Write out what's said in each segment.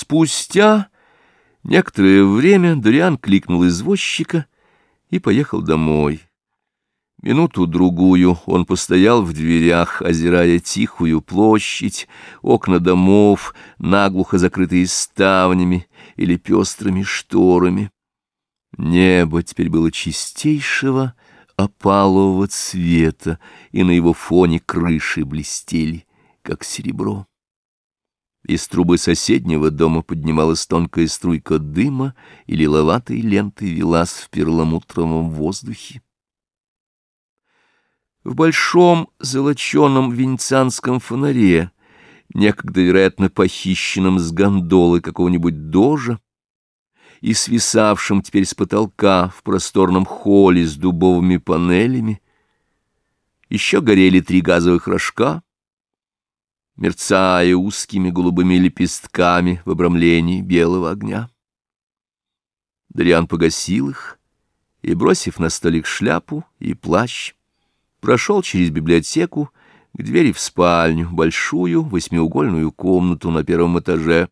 Спустя некоторое время Дориан кликнул извозчика и поехал домой. Минуту-другую он постоял в дверях, озирая тихую площадь, окна домов, наглухо закрытые ставнями или пестрыми шторами. Небо теперь было чистейшего опалового цвета, и на его фоне крыши блестели, как серебро. Из трубы соседнего дома поднималась тонкая струйка дыма, и лиловатой лентой велась в перламутровом воздухе. В большом золоченом венецианском фонаре, некогда, вероятно, похищенном с гондолы какого-нибудь дожа, и свисавшем теперь с потолка в просторном холле с дубовыми панелями, еще горели три газовых рожка, мерцая узкими голубыми лепестками в обрамлении белого огня. Дариан погасил их и, бросив на столик шляпу и плащ, прошел через библиотеку к двери в спальню, большую восьмиугольную комнату на первом этаже,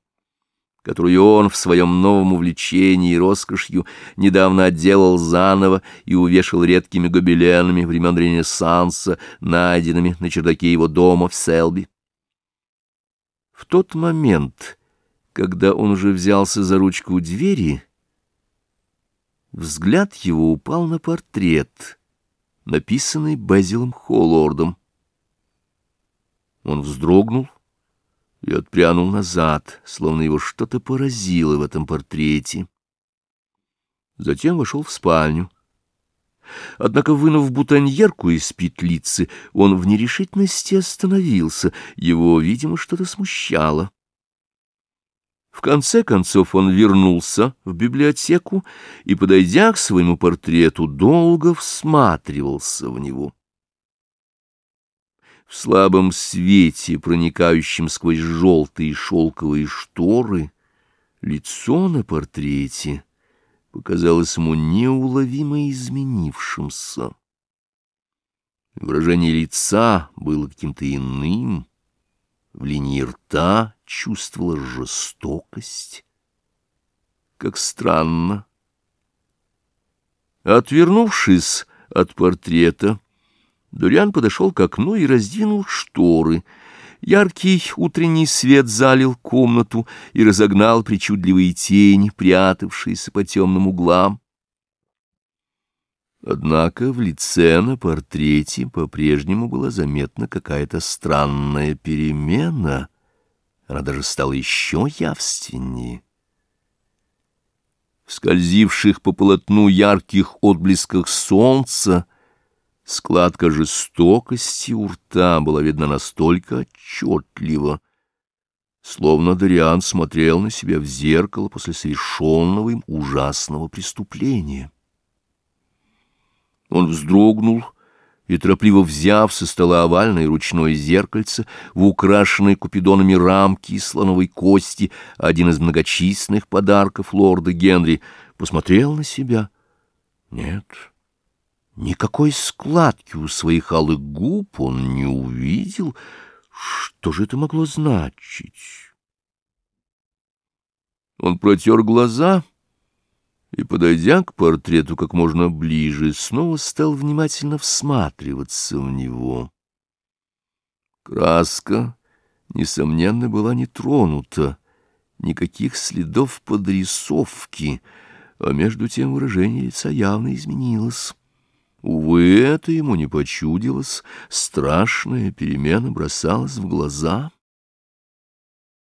которую он в своем новом увлечении и роскошью недавно отделал заново и увешал редкими гобеленами времен Ренессанса, найденными на чердаке его дома в Селби. В тот момент, когда он уже взялся за ручку двери, взгляд его упал на портрет — написанный Безилом Холлордом. Он вздрогнул и отпрянул назад, словно его что-то поразило в этом портрете. Затем вошел в спальню. Однако, вынув бутоньерку из петлицы, он в нерешительности остановился. Его, видимо, что-то смущало. В конце концов он вернулся в библиотеку и, подойдя к своему портрету, долго всматривался в него. В слабом свете, проникающем сквозь желтые шелковые шторы, лицо на портрете показалось ему неуловимо изменившимся. Выражение лица было каким-то иным, в линии рта чувствовала жестокость. Как странно. Отвернувшись от портрета, Дуриан подошел к окну и раздвинул шторы. Яркий утренний свет залил комнату и разогнал причудливые тени, прятавшиеся по темным углам. Однако в лице на портрете по-прежнему была заметна какая-то странная перемена. Она даже стала еще явственнее. В скользивших по полотну ярких отблесках солнца складка жестокости у рта была видна настолько отчетливо, словно Дориан смотрел на себя в зеркало после совершенного им ужасного преступления. Он вздрогнул и, торопливо взяв со стола овальное ручное зеркальце в украшенной купидонами рамки из слоновой кости, один из многочисленных подарков лорда Генри, посмотрел на себя. Нет, никакой складки у своих алых губ он не увидел. Что же это могло значить? Он протер глаза — и, подойдя к портрету как можно ближе, снова стал внимательно всматриваться в него. Краска, несомненно, была не тронута, никаких следов подрисовки, а между тем выражение лица явно изменилось. Увы, это ему не почудилось, страшная перемена бросалась в глаза —